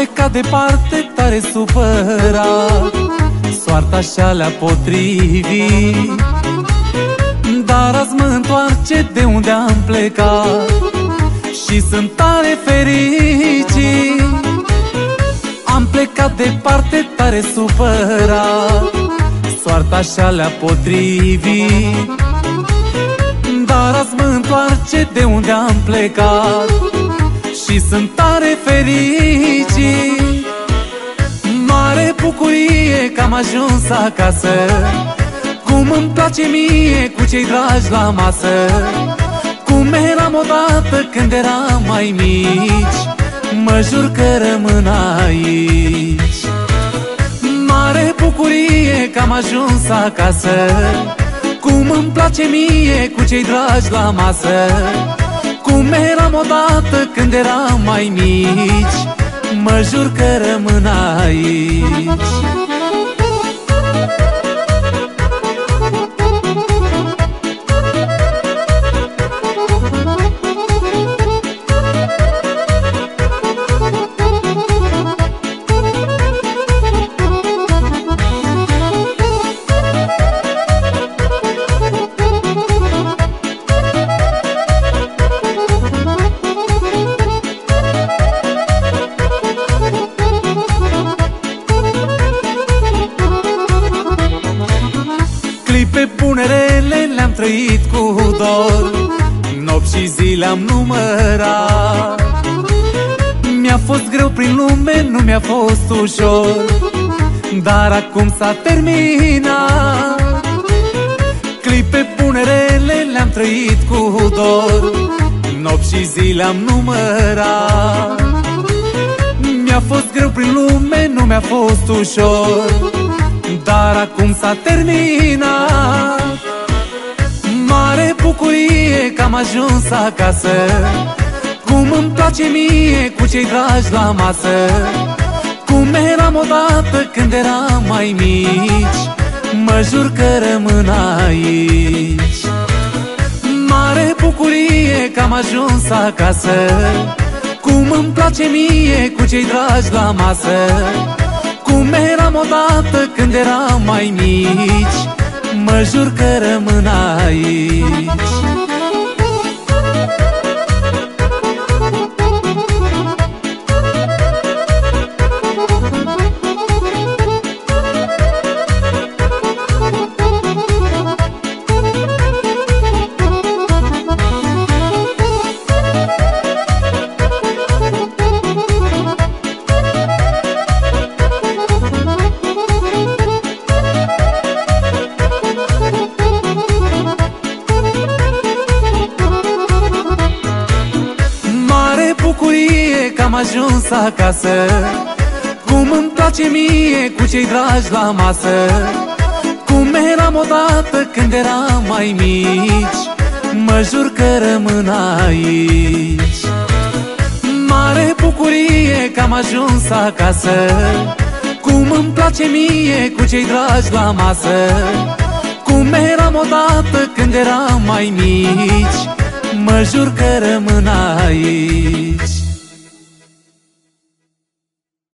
plecat departe tare supărat Soarta așa le-a potrivit. Dar azi mă întoarce de unde am plecat. Și sunt tare fericit. Am plecat departe tare supărat. Soarta așa le-a potrivit. Dar azi mă întoarce de unde am plecat Și sunt tare fericit. Mare bucurie că am ajuns acasă. Cum îmi place mie cu cei dragi la masă. Cum eram odată când eram mai mici. Mă jur că rămân aici. Mare bucurie că am ajuns acasă. Cum îmi place mie cu cei dragi la masă Cum eram odată când eram mai mici. Mă jur că rămân aici Clipe punerele le-am trăit cu dor. Nopți și zile am numărat. Mi-a fost greu prin lume, nu mi-a fost ușor Dar acum s-a terminat. Clipe punerele le-am trăit cu dor. Nopți și zile am numărat. Mi-a fost greu prin lume, nu mi-a fost ușor dar acum s-a terminat. Mare bucurie că am ajuns acasă. Cum îmi place mie cu cei dragi la masă. Cum eram odată când eram mai mici. Mă jur că rămân aici. Mare bucurie că am ajuns acasă. Cum îmi place mie cu cei dragi la masă cum eram odată când eram mai mici. Mă jur că rămân aici am ajuns acasă. Cum îmi place mie cu cei dragi la masă. Cum eram odată când eram mai mici. Mă jur că rămân aici. Mare bucurie că am ajuns acasă. Cum îmi place mie cu cei dragi la masă. Cum eram odată când eram mai mici. Mă jur că rămân aici